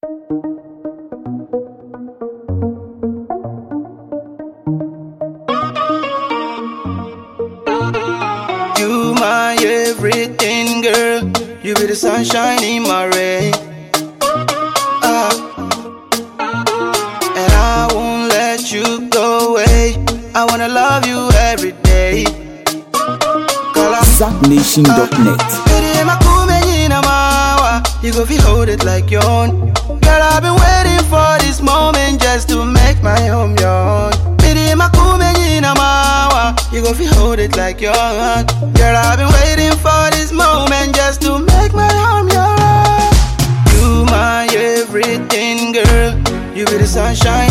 You my everything, girl. You be the sunshine in my rain. Ah. And I won't let you go away. I wanna love you every day. Call ZackNation.net. Baby, my cool menina mawa. You go feel hold it like your own. Girl, I've been waiting for this moment just to make my home your own. My cool menina mawa. You go feel hold it like your own. Girl, I've been waiting for this moment just to make my home your own. You my everything, girl. You be the sunshine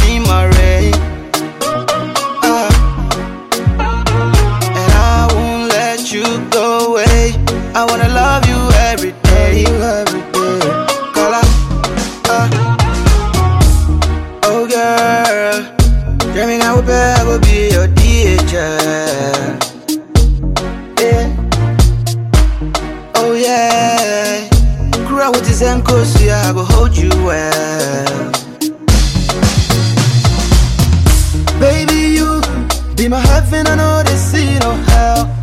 DHL. Yeah. Oh yeah. Cry with his ankles, yeah, I go hold you well. Baby, you be my heaven, I know they see no hell.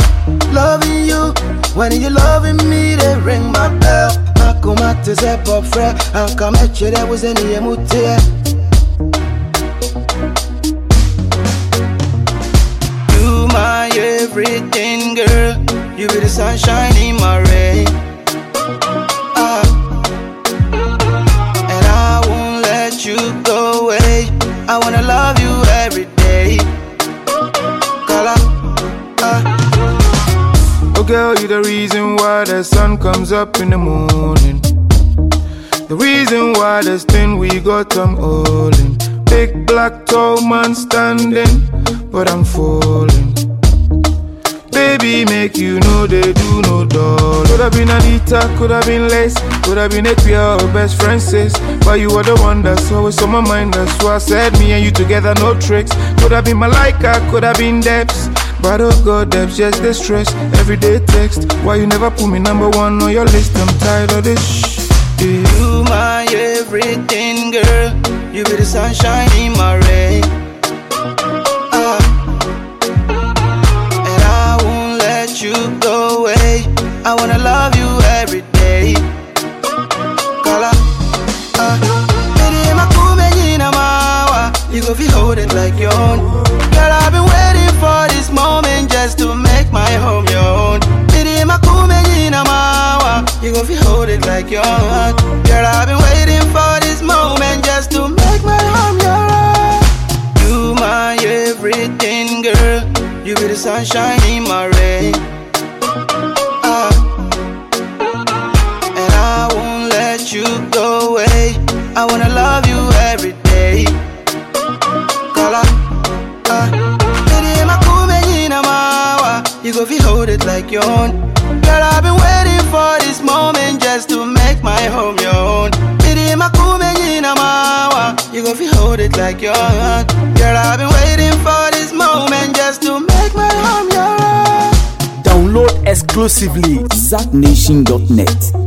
Loving you, when you loving me, they ring my bell. Akuma to zep up fre, and come at you, there was any emute. You be the sunshine in my rain. Ah. And I won't let you go away. I wanna love you every day. Kala, ah. Oh girl, you the reason why the sun comes up in the morning. The reason why this thing we got I'm all in. Big black tall man standing, but I'm falling. Baby, make you know they do no dog. Could have been Anita, could have been Lace, could have been Apia or best friend sis. But you were the one that's always on my mind. That's why I said me and you together, no tricks. Could have been Malika, could have been Debs. But oh God, Debs just the stress. Everyday text. Why you never put me number one on your list? I'm tired of this. Shh. You my everything, girl. You be the sunshine in my rain. I wanna love you every day. Ah. Menina mawa. You go feel hold it like your own. Girl, I've been waiting for this moment just to make my home your own. You go feel hold it like your own. Girl, I've been waiting for this moment just to make my home your own. You my everything, girl. You be the sunshine in my rain. It like your own. Girl, I've been waiting for this moment just to make my home your own. Baby, my cool menina mawa. You go feel hold it like your own. Girl, I've been waiting for this moment just to make my home your own. Download exclusively ZackNation.net.